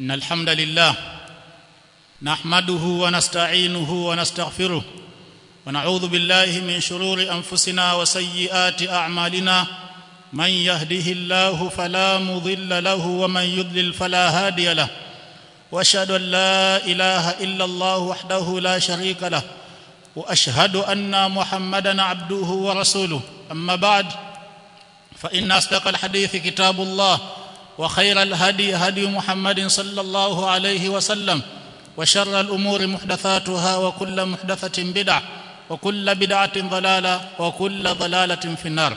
إن الحمد لله نحمده ونستعينه ونستغفره ونعوذ بالله من شرور أنفسنا وسيئات أعمالنا من يهده الله فلا مضل له ومن يضلل فلا هادي له وأشهد أن لا إله إلا الله وحده لا شريك له وأشهد أن محمدا عبده ورسوله. أما بعد فإن أصدق الحديث كتاب الله وخير الهدي هدي محمد صلى الله عليه وسلم وشر الأمور محدثاتها وكل محدثة بدعة وكل بدعة ضلالة وكل ضلالة في النار.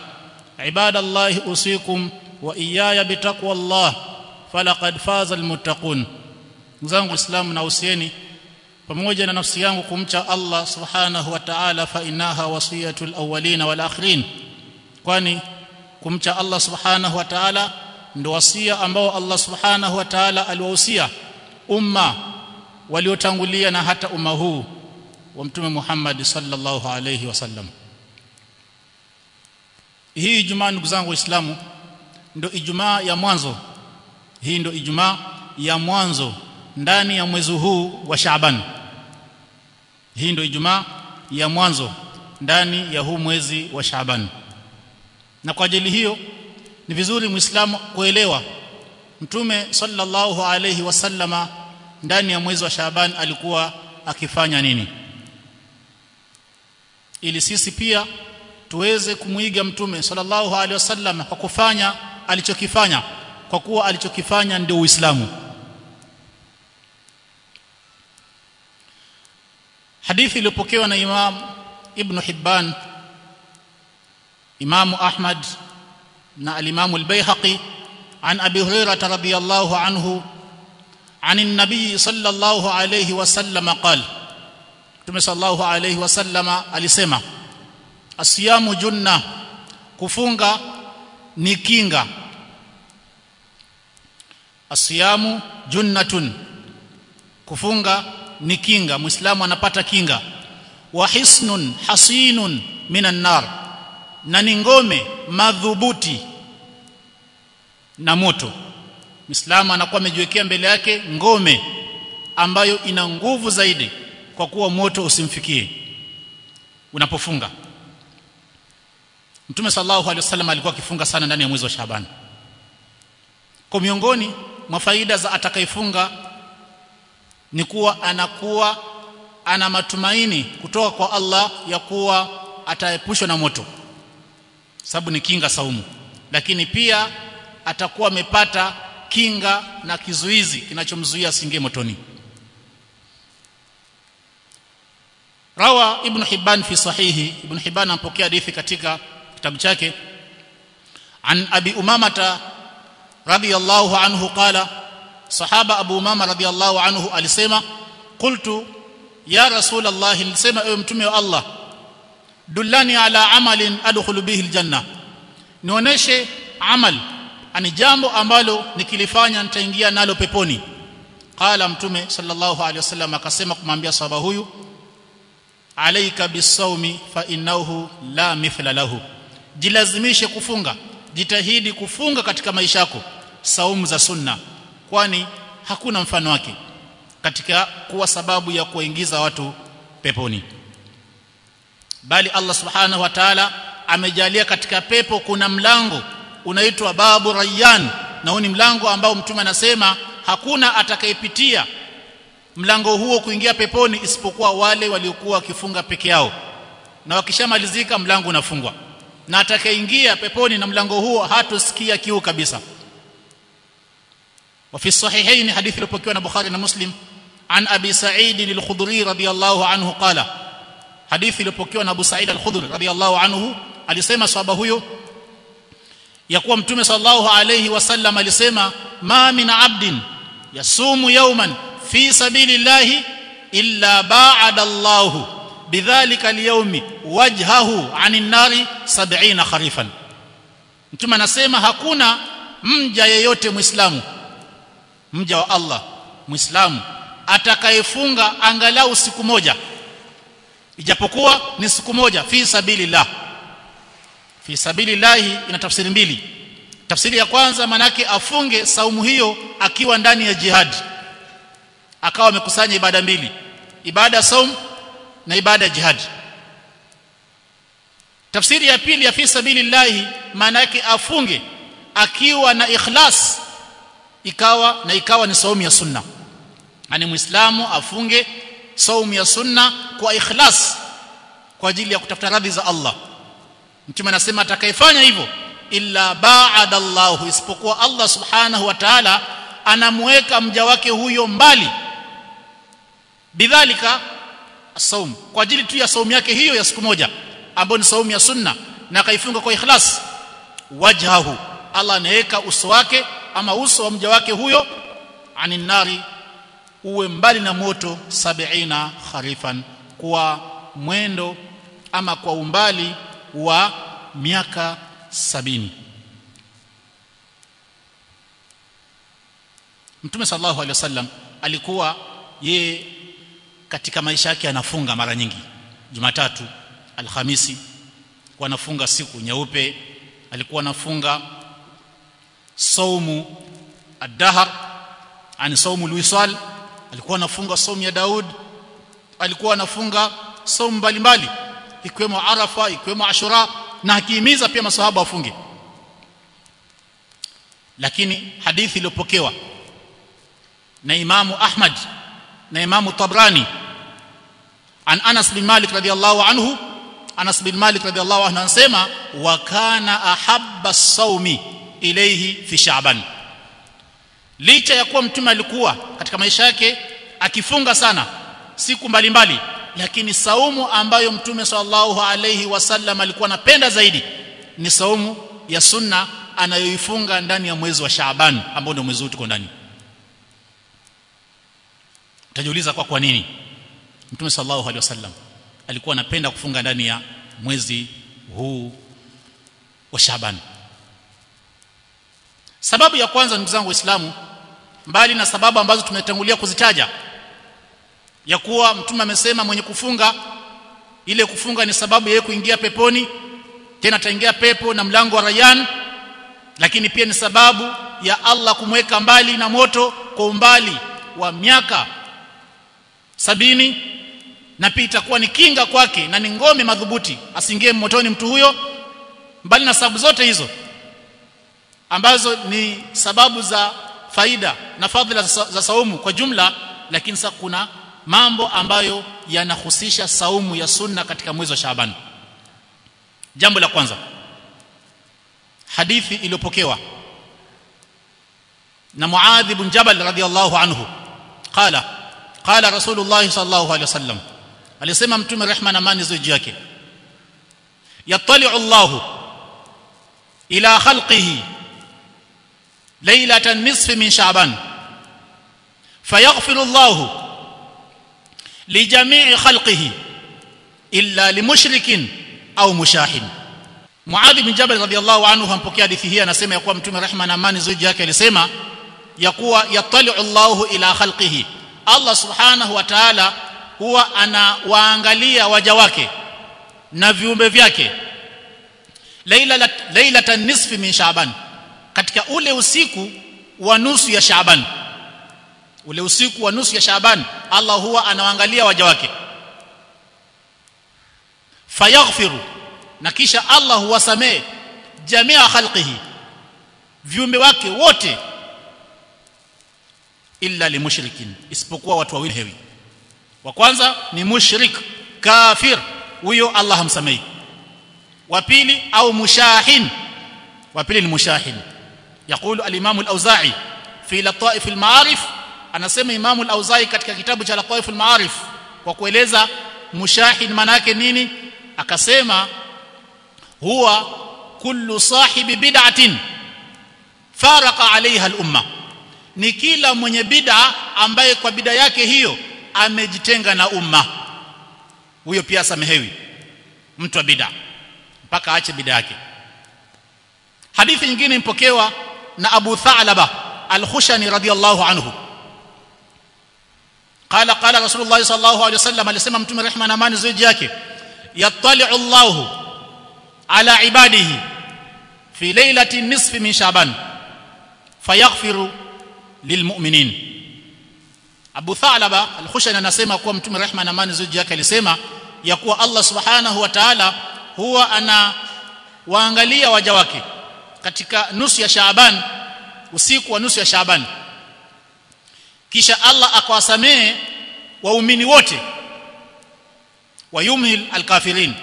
عباد الله أوصيكم وإياي بتقوى الله فلقد فاز المتقون. islamu na usieni pamoja na nafsi yangu kumcha Allah subhanahu wa ta'ala fa inaha wasiyatul awwalin wal akhirin. Kwani kumcha Allah subhanahu wa ta'ala ndio wasia ambao Allah subhanahu wa ta'ala aliwahusia umma waliotangulia na hata umma huu wa mtume Muhammad sallallahu alayhi wasallam hii Ijumaa ndugu zangu waislamu ndo Ijumaa ya mwanzo. Hii ndo Ijumaa ya mwanzo ndani ya mwezi huu wa Shaaban. Hii ndo Ijumaa ya mwanzo ndani ya huu mwezi wa Shaaban. Na kwa ajili hiyo ni vizuri muislamu kuelewa. Mtume sallallahu alayhi wasallama ndani ya mwezi wa Shaaban alikuwa akifanya nini? Ili sisi pia tuweze kumuiga mtume sallallahu alaihi wasallam kwa kufanya alichokifanya kwa kuwa alichokifanya ndio Uislamu. Hadithi iliyopokewa na Imam Ibn Hibban Imam Ahmad na al-Imam al-Baihaqi عن ابي هريره رضي الله عنه عن النبي صلى الله عليه وسلم قال Mtume sallallahu alayhi wasallama alisema asiyamu junna kufunga ni kinga asiyamu junnatun kufunga ni kinga muislamu anapata kinga wa hisnun hasinun minan nar na ni ngome madhubuti na moto. Muislamu anakuwa amejiwekea mbele yake ngome ambayo ina nguvu zaidi kwa kuwa moto usimfikie. Unapofunga. Mtume sallallahu alaihi wasallam alikuwa akifunga sana ndani ya mwezi wa Shaaban. Kwa miongoni mwa faida za atakayefunga ni kuwa anakuwa ana matumaini kutoka kwa Allah ya kuwa ataepushwa na moto. Sababu ni kinga saumu. Lakini pia atakuwa amepata kinga na kizuizi kinachomzuia singe motoni. Rawa ibn hibban fi sahihi. Ibn hibban ampokea hadithi katika kitabu chake. An abi umamata radiyallahu anhu qala sahaba abu umama radiyallahu anhu alisema qultu ya rasul allah nilisema ewe mtume wa allah dullani ala amalin adkhulu bihi aljanna. Nioneshe amal ani jambo ambalo nikilifanya nitaingia nalo peponi. Qala mtume sallallahu alaihi wasallam akasema kumwambia sahaba huyu alaika bisawmi fa innahu la mithla lahu. Jilazimishe kufunga jitahidi kufunga katika maisha yako saumu za sunna kwani hakuna mfano wake katika kuwa sababu ya kuingiza watu peponi. Bali Allah subhanahu wa ta'ala amejalia katika pepo kuna mlango unaitwa babu rayyan na huu ni mlango ambao mtume anasema hakuna atakayepitia mlango huo kuingia peponi isipokuwa wale waliokuwa wakifunga peke yao na wakishamalizika mlango unafungwa na atakayeingia peponi na mlango huo hatosikia kiu kabisa وفي الصحيحين حديث iliyopokewa na Bukhari na Muslim عن ابي سعيد الخدري رضي الله عنه قال حديث iliyopokewa na Abu Sa'id al-Khudri radiyallahu anhu alisema sahaba huyo ya kuwa mtume sallallahu alayhi wasallam alisema ma min abdin yasumu yawman fi sabilillahi illa ba'ada Allah bidhalika alyawmi wajhahu 'anil nari 70 kharifan. Mtume anasema hakuna mja yeyote muislamu mja wa Allah muislamu atakayefunga angalau siku moja. Ijapokuwa ni siku moja fi sabilillah fi sabilillahi ina tafsiri mbili. Tafsiri ya kwanza manake afunge saumu hiyo akiwa ndani ya jihad akawa amekusanya ibada mbili. Ibada saum na ibada jihad tafsiri ya pili ya fi sabilillahi maana yake afunge akiwa na ikhlas ikawa na ikawa ni saumu ya sunna. Ani muislamu afunge saumu ya sunna kwa ikhlas kwa ajili ya kutafuta radhi za Allah mtume anasema atakayefanya hivyo illa ba'ada Allahu isipokuwa Allah subhanahu wa ta'ala anamweka mja wake huyo mbali. Bidhalika saum kwa ajili tu ya saumu yake hiyo ya siku moja ambayo ni saumu ya sunna na kaifunga kwa ikhlas. Wajhahu Allah anaweka uso wake ama uso wa mja wake huyo anin nari uwe mbali na moto sabiina kharifan kwa mwendo ama kwa umbali wa miaka sabini. Mtume sallallahu alaihi wasallam alikuwa ye katika maisha yake anafunga mara nyingi. Jumatatu Alhamisi kwa anafunga siku nyeupe alikuwa anafunga saumu ad-dahr ani saumu al-wisal alikuwa anafunga saumu ya Daud alikuwa anafunga saumu mbalimbali ikiwemo Arafa ikiwemo Ashura na akihimiza pia maswahaba wafunge. Lakini hadithi iliyopokewa na Imamu Ahmad na Imamu Tabrani an Anas bin Malik radhiyallahu anhu Anas bin Malik radhiyallahu anhu anasema wa kana ahabba saumi ilayhi fi Sha'ban. Licha ya kuwa mtume alikuwa katika maisha yake akifunga sana siku mbalimbali mbali, lakini saumu ambayo mtume sallallahu alayhi wasallam alikuwa anapenda zaidi ni saumu ya sunna anayoifunga ndani ya mwezi wa Shaaban ambao ndio mwezi tuko ndani. Utajiuliza kwa kwa nini? Mtume sallallahu alaihi wasallam alikuwa anapenda kufunga ndani ya mwezi huu wa Shaaban. Sababu ya kwanza ndugu zangu waislamu mbali na sababu ambazo tumetangulia kuzitaja ya kuwa mtume amesema mwenye kufunga ile kufunga ni sababu yeye kuingia peponi tena ataingia pepo na mlango wa Rayan lakini pia ni sababu ya Allah kumweka mbali na moto kwa umbali wa miaka sabini na pia itakuwa ni kinga kwake na ni ngome madhubuti asiingie motoni mtu huyo. Mbali na sababu zote hizo ambazo ni sababu za faida na fadhila za, za saumu kwa jumla lakini sasa kuna mambo ambayo yanahusisha saumu ya sunna katika mwezi wa Shaaban. Jambo la kwanza. Hadithi iliyopokewa na Muadh ibn Jabal radhiyallahu anhu. Qala qala Rasulullah sallallahu alaihi wasallam alisema mtume rehma na amani ziwe juu yake. Yattali'u Allahu ila khalqihi laylatan nisfi min Sha'ban fayaghfiru Allahu lijamii khalqihi illa limushrikin au mushahin Muadh bin Jabal radhiyallahu anhu hampokea hadithi hii anasema ya kuwa mtume rehma na amani zuji yake alisema ya kuwa yatali'u Allahu ila khalqihi Allah subhanahu wa ta'ala huwa anawaangalia waja wake na viumbe vyake laila lailatan nisfi min Shaaban katika ule usiku wa nusu ya Shaaban ule usiku wa nusu ya Shaaban Allah huwa anawaangalia waja wake fayaghfiru na kisha Allah huwasamee jamia khalqihi viumbe wake wote illa limushrikin isipokuwa watu wawili hewi wa kwanza ni mushrik kafir huyo Allah hamsamei wa pili au mushahin wa pili ni mushahin يقول الامام الاوزاعي في لطائف المعارف anasema imamu al-auza'i katika kitabu cha Laqaiful Ma'arif kwa kueleza mushahid manake nini? Akasema huwa kullu sahibi bid'atin faraka alaiha al-umma. Ni kila mwenye bid'a ambaye kwa bid'a yake hiyo amejitenga na umma. Huyo pia samehewi mtu wa bid'a mpaka aache bid'a yake. Hadithi nyingine impokewa na Abu Tha'laba al-Khushani radiyallahu anhu qala qala صلى sallallahu عليه wasallam alisema mtume rehma na amani ziji yake yattali'u Allah ala ibadihi fi lailati nisfi min shaban fayaghfiru lilmu'minin Abu Thalaba al-Khushani anasema kuwa mtume rehma na amani ziji yake alisema ya kuwa Allah subhanahu wa ta'ala huwa ana waangalia waja wake katika nusu ya Shaaban usiku wa nusu ya Shaaban kisha Allah akawasamehe waumini wote. Wayumhil alkafirin.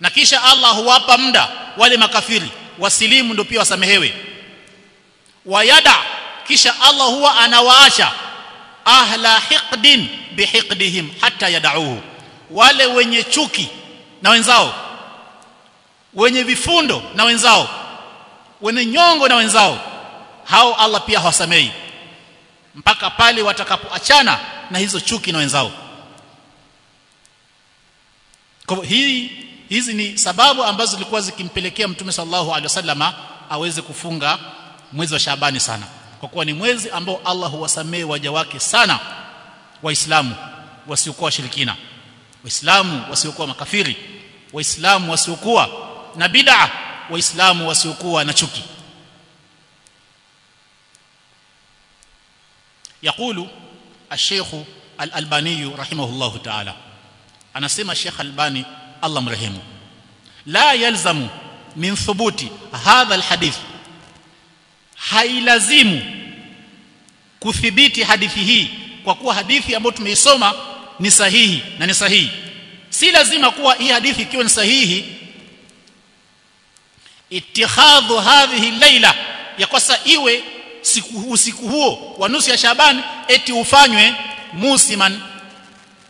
Na kisha Allah huwapa muda wale makafiri wasilimu ndio pia wasamehewe. Wayada kisha Allah huwa anawaasha ahla hiqdin bihiqdihim hatta yadauhu. Wale wenye chuki na wenzao wenye vifundo na wenzao wenye nyongo na wenzao hao Allah pia hawasamei mpaka pale watakapoachana na hizo chuki na wenzao. Kwa hii hizi ni sababu ambazo zilikuwa zikimpelekea mtume sallallahu alaihi wasallama aweze kufunga mwezi wa Shaabani sana. Kwa kuwa ni mwezi ambao Allah huwasamee waja wake sana waislamu wasiokuwa washirikina waislamu wasiokuwa makafiri waislamu wasiokuwa na bid'a waislamu wasiokuwa na chuki يقول الشيخ الألباني رحمه الله تعالى anasema Sheikh Albani Allah mrehemu la yalzamu min thubuti hadha alhadith hailazimu kuthibiti hadithi hii kwa kuwa hadithi ambayo tumeisoma ni sahihi na ni sahihi si lazima kuwa hii hadithi ikiwa ni sahihi itikhadhu hadhihi laila ya kwasa iwe siku usiku huo wa nusu ya Shaban eti ufanywe musiman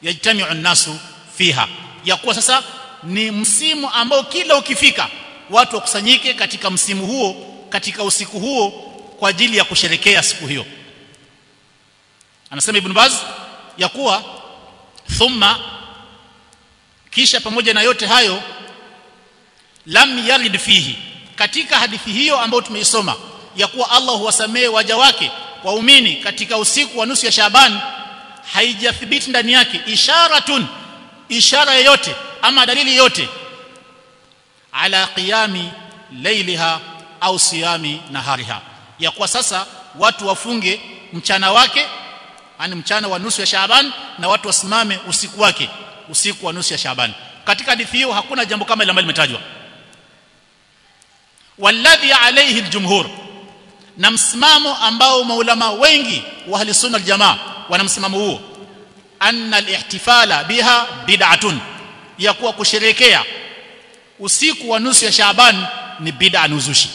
yajtami'u an-nasu fiha. Ya kuwa sasa ni msimu ambao kila ukifika watu wakusanyike katika msimu huo katika usiku huo kwa ajili ya kusherekea siku hiyo. Anasema ibn Baz ya kuwa thumma kisha pamoja na yote hayo lam yarid fihi. Katika hadithi hiyo ambayo tumeisoma ya kuwa Allah huwasamehe waja wake waumini katika usiku wa nusu ya Shaaban haijathibiti ndani yake isharatun ishara yoyote ama dalili yote ala qiyami lailiha au siyami nahariha. Ya kuwa sasa watu wafunge mchana wake yani mchana wa nusu ya Shaaban na watu wasimame usiku wake usiku wa nusu ya Shaaban. Katika hadithi hiyo hakuna jambo kama ile ambalo limetajwa. Walladhi alayhi aljumhur na msimamo ambao maulama wengi wa ahli sunna wal jamaa wana msimamo huo. Anna alihtifala biha bid'atun ya kuwa kusherekea usiku wa nusu ya Shaaban ni bid'a nuzushi.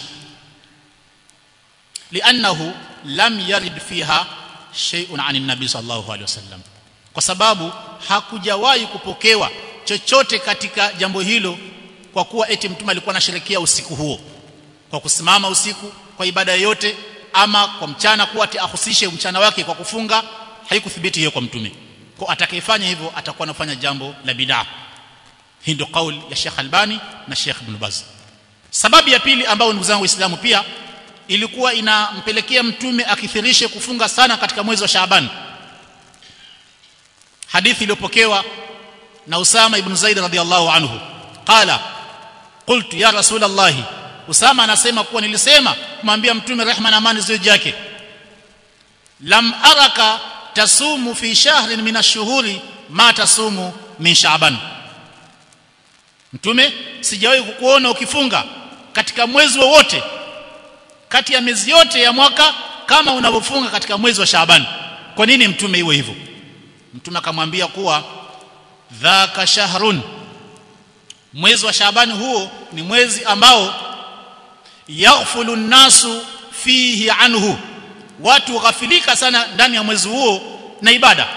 Li'annahu lam yarid fiha shay'un 'ani nabi sallallahu alayhi wasallam kwa sababu hakujawahi kupokewa chochote katika jambo hilo kwa kuwa eti mtume alikuwa anasherekea usiku huo. Kwa kusimama usiku kwa ibada yoyote ama kwa mchana kuwa ahusishe mchana wake kwa kufunga haikuthibiti hiyo kwa mtume. Kwa atakayefanya hivyo atakuwa anafanya jambo la bid'a. Hii ndio kauli ya Sheikh Albani na Sheikh Ibn Baz. Sababu ya pili ambayo ndugu zangu waislamu pia ilikuwa inampelekea mtume akithirishe kufunga sana katika mwezi wa Shaaban. Hadithi iliyopokewa na Usama ibn Zaid radhiyallahu anhu. Qala qultu ya rasul Allah Usama anasema kuwa nilisema kumwambia mtume rehma na amani ziwe yake. Lam araka tasumu fi shahrin min ash-shuhuri ma tasumu min Shaaban Mtume sijawahi kukuona ukifunga katika mwezi wowote kati ya miezi yote ya mwaka kama unavyofunga katika mwezi wa Shaaban kwa nini mtume iwe hivyo? Mtume akamwambia kuwa dhaka shahrun. Mwezi wa Shaaban huo ni mwezi ambao yaghfulu nasu fihi anhu. Watu ghafilika sana ndani ya mwezi huo na ibada.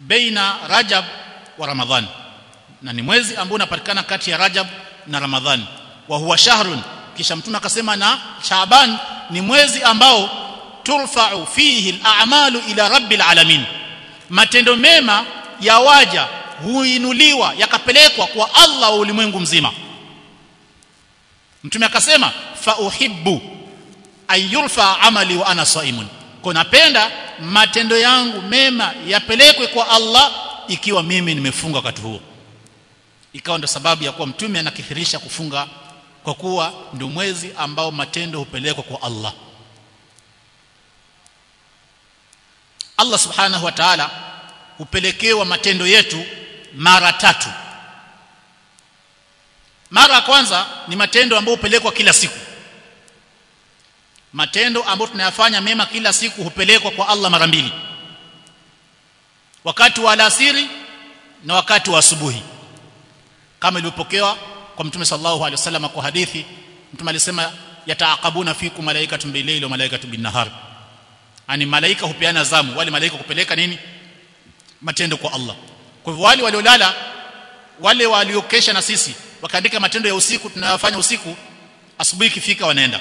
Baina rajab wa ramadhan. Na ni mwezi ambao unapatikana kati ya rajab na ramadhan. Wa huwa shahrun. Kisha mtume akasema na shaaban ni mwezi ambao turfa'u fihi al-a'malu ila rabbil alamin. Matendo mema ya waja huinuliwa yakapelekwa kwa Allah wa ulimwengu mzima mtume akasema fa uhibbu ayurfa amali wa ana saimun. Kwa napenda matendo yangu mema yapelekwe kwa Allah ikiwa mimi nimefunga wakati huo. Ikawa ndo sababu ya kuwa mtume anakithirisha kufunga kwa kuwa ndio mwezi ambao matendo hupelekwa kwa Allah. Allah subhanahu wa ta'ala hupelekewa matendo yetu mara tatu mara ya kwanza ni matendo ambayo hupelekwa kila siku. Matendo ambayo tunayafanya mema kila siku hupelekwa kwa Allah mara mbili. Wakati wa alasiri na wakati wa asubuhi. Kama ilivyopokewa kwa mtume sallallahu alaihi wasallam kwa hadithi mtume alisema yataaqabuna fiku malaikatu bilayli wa malaika bin-nahar ani malaika hupeana zamu. Wale malaika kupeleka nini? Matendo kwa Allah. Kwa hivyo wale waliolala wale waliokesha na sisi wakaandika matendo ya usiku tunayofanya usiku asubuhi ikifika wanaenda.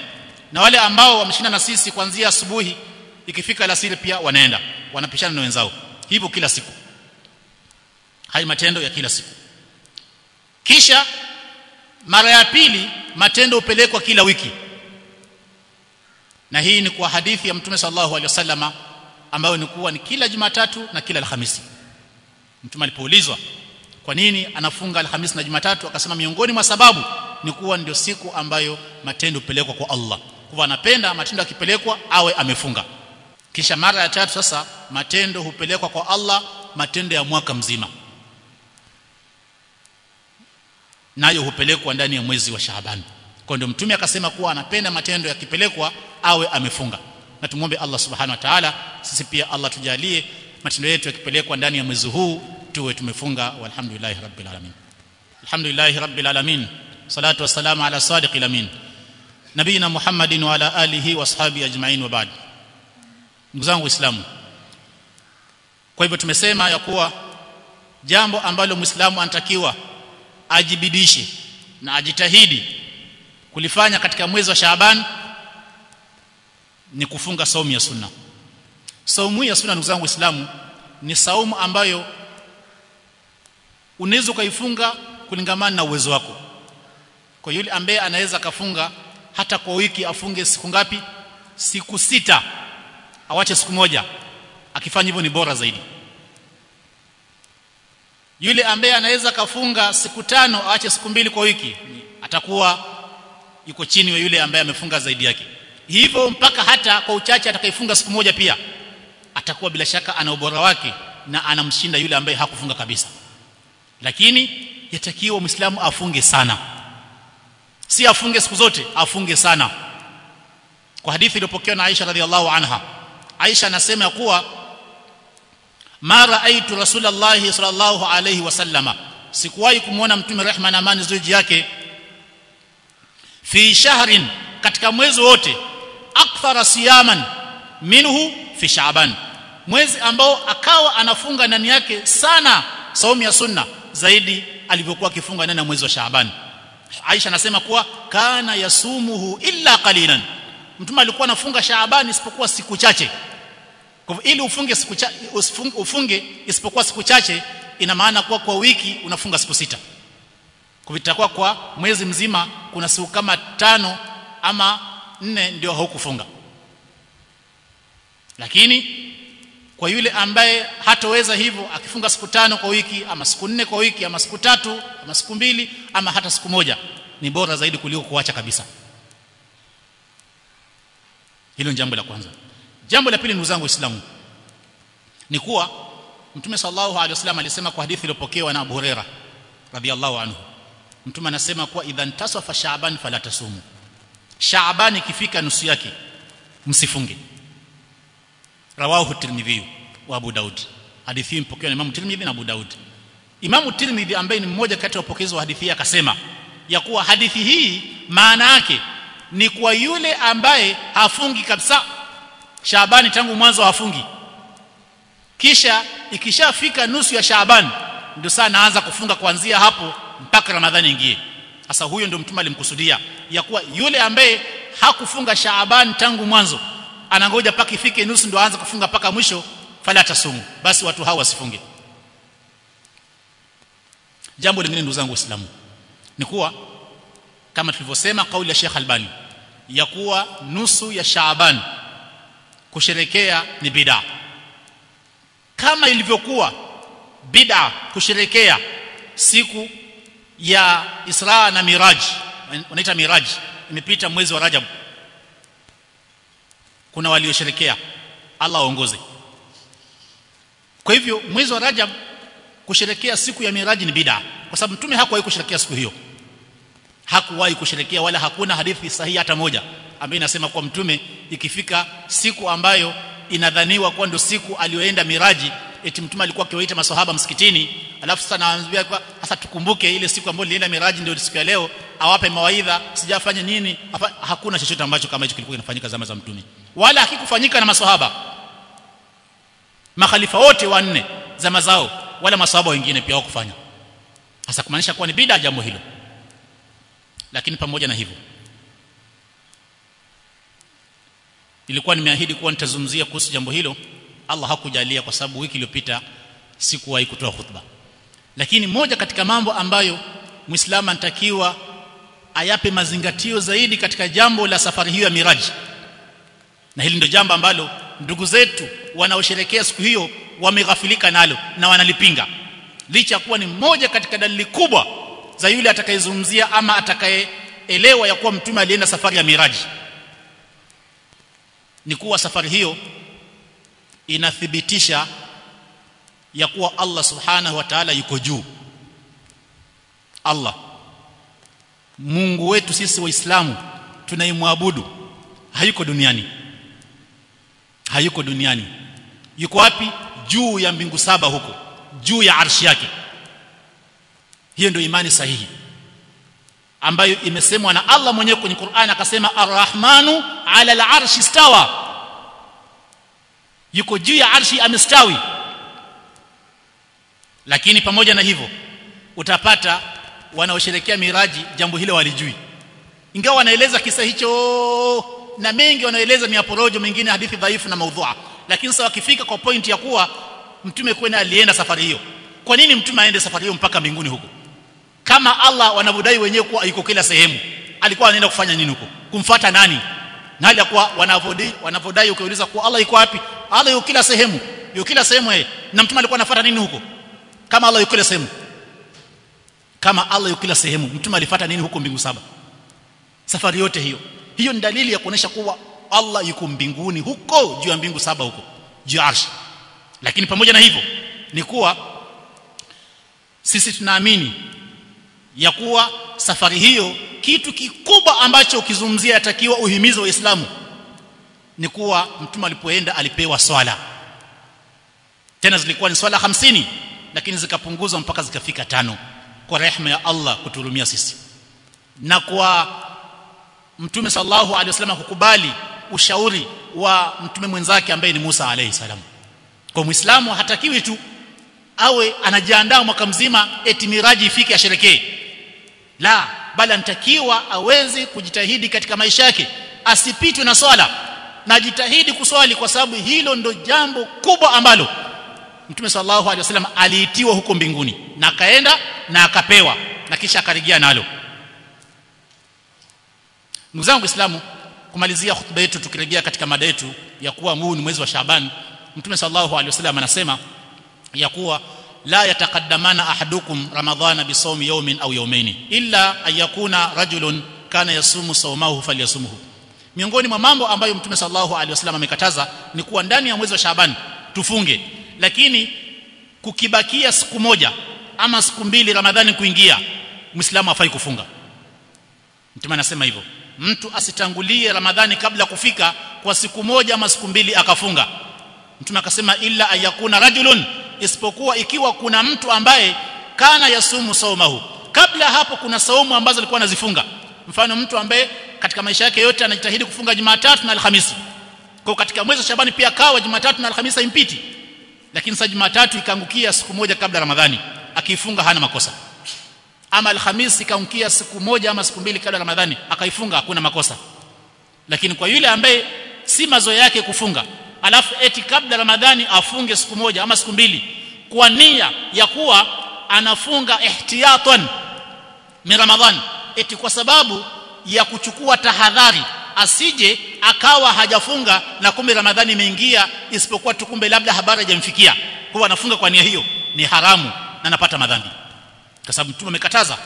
Na wale ambao wameshinda na sisi kuanzia asubuhi ikifika alasiri pia wanaenda. Wanapishana na wenzao. Hivyo kila siku. Hai matendo ya kila siku. Kisha mara ya pili matendo hupelekwa kila wiki. Na hii ni kwa hadithi ya mtume sallallahu alaihi wasallama ambayo ni kuwa ni kila Jumatatu na kila Alhamisi. Mtume alipoulizwa kwa nini anafunga Alhamisi na Jumatatu? Akasema miongoni mwa sababu ni kuwa ndio siku ambayo matendo pelekwa kwa Allah. Kwa anapenda matendo akipelekwa awe amefunga. Kisha mara ya tatu sasa matendo hupelekwa kwa Allah matendo ya mwaka mzima. Nayo hupelekwa ndani ya mwezi wa Shaaban. Kwa ndio mtume akasema kuwa anapenda matendo yakipelekwa awe amefunga. Na tumuombe Allah subhanahu wa ta'ala sisi pia Allah tujalie matendo yetu yakipelekwa ndani ya mwezi huu tuwe tumefunga walhamdulillahi rabbil alamin. Alhamdulillahi rabbil alamin. Salatu wassalamu ala sadiqil amin. Nabina muhammadin wa ala alihi washabi ajma'in wa ba'd. Ndugu zangu waislamu kwa hivyo tumesema ya kuwa jambo ambalo muislamu anatakiwa ajibidishe na ajitahidi kulifanya katika mwezi wa Shaaban ni kufunga saumu ya sunna. Saumu ya sunna ndugu zangu waislamu ni saumu ambayo unaweza ukaifunga kulingamana na uwezo wako. Kwa yule ambaye anaweza kafunga hata kwa wiki afunge siku ngapi? Siku sita. Awache siku moja. Akifanya hivyo ni bora zaidi. Yule ambaye anaweza kafunga siku tano aache siku mbili kwa wiki atakuwa yuko chini wa yule ambaye amefunga zaidi yake. Hivyo mpaka hata kwa uchache atakayefunga siku moja pia atakuwa bila shaka ana ubora wake na anamshinda yule ambaye hakufunga kabisa lakini yatakiwa muislamu afunge sana. Si afunge siku zote afunge sana. Kwa hadithi iliyopokewa na Aisha radhiallahu anha Aisha anasema ya kuwa mara aitu rasulullah sallallahu alayhi wasallama sikuwahi kumuona mtume rehma na amani zuji yake. Fi shahrin katika mwezi wote akthara siyaman minhu fi shaaban mwezi ambao akawa anafunga ndani yake sana saumu ya sunna zaidi alivyokuwa akifunga ndani ya mwezi wa shaaban. Aisha anasema kuwa kana yasumuhu illa qalilan. Mtume alikuwa anafunga shaaban isipokuwa siku chache. Kwa ili ufunge siku cha, ufunge, ufunge isipokuwa siku chache ina maana kuwa kwa wiki unafunga siku sita. Kupitakuwa kwa mwezi mzima kuna siku kama tano ama nne ndio haukufunga. Lakini kwa yule ambaye hatoweza hivyo akifunga siku tano kwa wiki ama siku nne kwa wiki ama siku tatu ama siku mbili ama hata siku moja ni bora zaidi kuliko kuacha kabisa. Hilo ni jambo la kwanza. Jambo la pili ndugu zangu waislamu ni kuwa mtume sallallahu alaihi wasallam alisema kwa hadithi iliyopokewa na Abu Huraira radhiallahu anhu. Mtume anasema kuwa idhan tasafa shaaban fala tasumu. Shaaban ikifika nusu yake msifunge rawahu tirmidhi wa abu daud. Hadithi hii mpokewa na imam tirmidhi na abu daud. Imam tirmidhi ambaye ni mmoja kati ya wapokezi wa hadithi hii akasema ya kuwa hadithi hii maana yake ni kwa yule ambaye hafungi kabisa. Shaabani tangu mwanzo hafungi. Kisha ikishafika nusu ya Shaabani ndio saa anaanza kufunga kuanzia hapo mpaka ramadhani ingie. Sasa huyo ndio mtume alimkusudia ya kuwa yule ambaye hakufunga Shaabani tangu mwanzo anangoja paka ifike nusu ndo aanze kufunga paka mwisho fala tasumu basi watu hawa wasifunge. Jambo lingine ndugu zangu waislamu ni kuwa kama tulivyosema kauli ya Sheikh Albani ya kuwa nusu ya Shaaban kusherekea ni bid'a. Kama ilivyokuwa bid'a kusherekea siku ya Isra na Miraj wanaita Miraj imepita mwezi wa Rajab kuna waliosherekea. Allah aongoze. Kwa hivyo mwezi wa Rajab kusherekea siku ya miraji ni bid'a. Kwa sababu mtume hakuwahi kusherekea siku hiyo. Hakuwahi kusherekea wala hakuna hadithi sahihi hata moja. Ambayo inasema kwa mtume ikifika siku ambayo inadhaniwa kuwa ndio siku aliyoenda miraji eti mtume alikuwa akiwaita maswahaba msikitini alafu sasa anawaambia kwa sasa tukumbuke ile siku ambayo nilienda miraji ndio siku ya leo awape mawaidha sijafanya nini Afa, hakuna chochote ambacho kama hicho kilikuwa kinafanyika zama za mtume wala hakikufanyika na maswahaba. Makhalifa wote wanne zama zao wala maswahaba wengine pia hawakufanya. Sasa kumaanisha kuwa ni bid'a jambo hilo. Lakini pamoja na hivyo ilikuwa nimeahidi kuwa nitazungumzia kuhusu jambo hilo Allah hakujalia kwa sababu wiki iliyopita sikuwahi kutoa khutba. Lakini moja katika mambo ambayo muislamu anatakiwa ayape mazingatio zaidi katika jambo la safari hiyo ya miraji na hili ndio jambo ambalo ndugu zetu wanaosherekea siku hiyo wameghafilika nalo na wanalipinga. Licha kuwa ni moja katika dalili kubwa za yule atakayezungumzia ama atakayeelewa ya kuwa mtume alienda safari ya miraji ni kuwa safari hiyo inathibitisha ya kuwa Allah subhanahu wa ta'ala yuko juu. Allah Mungu wetu sisi waislamu tunaimwabudu hayuko duniani. Hayuko duniani. Yuko wapi? Juu ya mbingu saba huko. Juu ya arshi yake. Hiyo ndio imani sahihi. Ambayo imesemwa na Allah mwenyewe kwenye Qur'an akasema Ar-Rahmanu 'ala al-'arshi stawa yuko juu ya arshi amestawi. Lakini pamoja na hivyo utapata wanaosherekea miraji jambo hilo walijui. Ingawa wanaeleza kisa hicho na mengi wanaeleza miaporojo mengine hadithi dhaifu na maudhua. Lakini sasa wakifika kwa point ya kuwa mtume kwenda alienda safari hiyo. Kwa nini mtume aende safari hiyo mpaka mbinguni huko? Kama Allah wanavodai wenyewe kuwa yuko kila sehemu alikuwa anaenda kufanya nini huko? Kumfuata nani? Na hali ya kuwa wanavodai wanavodai ukiuliza kuwa Allah yuko wapi Allah yuko kila sehemu. Yuko kila sehemu yeye na mtume alikuwa anafuata nini huko? Kama Allah yuko kila sehemu. Kama Allah yuko kila sehemu mtume alifuata nini huko mbingu saba? Safari yote hiyo. Hiyo ni dalili ya kuonesha kuwa Allah yuko mbinguni huko juu ya mbingu saba huko juu arshi. Lakini pamoja na hivyo ni kuwa sisi tunaamini ya kuwa safari hiyo kitu kikubwa ambacho ukizungumzia yatakiwa uhimizo wa Uislamu ni kuwa mtume alipoenda alipewa swala. Tena zilikuwa ni swala hamsini lakini zikapunguzwa mpaka zikafika tano kwa rehema ya Allah kutuhurumia sisi. Na kwa mtume sallallahu alaihi wasallam kukubali ushauri wa mtume mwenzake ambaye ni Musa alayhi salam. Kwa muislamu hatakiwi tu awe anajiandaa mwaka mzima eti miraji ifike asherekee. La bali anatakiwa aweze kujitahidi katika maisha yake asipitwe na swala na jitahidi kuswali kwa sababu hilo ndo jambo kubwa ambalo Mtume sallallahu alaihi wasallam aliitiwa huko mbinguni na akaenda na akapewa na kisha akarejea nalo. Ndugu zangu Waislamu kumalizia hotuba yetu tukirejea katika mada yetu ya kuwa huu ni mwezi wa Shaaban Mtume sallallahu alaihi wasallam anasema ya kuwa la yataqaddamana ahadukum ramadhana bisawmi yawmin au yawmayn illa ayakuna rajulun kana yasumu sawmahu falyasumuhu miongoni mwa mambo ambayo mtume sallallahu alaihi wasallam amekataza ni kuwa ndani ya mwezi wa Shaaban tufunge. Lakini kukibakia siku moja ama siku mbili Ramadhani kuingia Muislamu afai kufunga. Mtume anasema hivyo. Mtu asitangulie Ramadhani kabla kufika kwa siku moja ama siku mbili akafunga. Mtume akasema illa ayakuna rajulun isipokuwa ikiwa kuna mtu ambaye kana yasumu saumahu. Kabla hapo kuna saumu ambazo alikuwa anazifunga. Mfano mtu ambaye katika maisha yake yote anajitahidi kufunga Jumatatu na Alhamisi. Kwa katika mwezi wa Shabani pia kawa Jumatatu na Alhamisi impiti lakini saa Jumatatu ikaangukia siku moja kabla Ramadhani akiifunga hana makosa. Ama Alhamisi ikaangukia siku moja ama siku mbili kabla Ramadhani akaifunga hakuna makosa. Lakini kwa yule ambaye si mazoea yake kufunga alafu eti kabla Ramadhani afunge siku moja ama siku mbili kwa nia ya kuwa anafunga ihtiyatan min Ramadhani. Eti kwa sababu ya kuchukua tahadhari asije akawa hajafunga na kumbe Ramadhani imeingia isipokuwa tu kumbe labda habari hajamfikia kwa anafunga kwa nia hiyo ni haramu na anapata madhambi. Kwa sababu mtume amekataza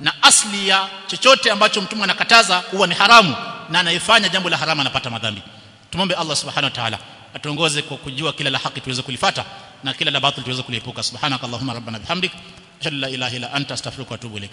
na asli ya chochote ambacho mtume anakataza huwa ni haramu na anayefanya jambo la haramu anapata madhambi. Tumombe Allah subhanahu wa ta'ala atuongoze kwa kujua kila la haki tuweze kulifata na kila la batil tuweze kuliepuka. Subhanakallahumma rabbana bihamdik ashhadu la ilaha illa anta astaghfiruka wa atubu ilaik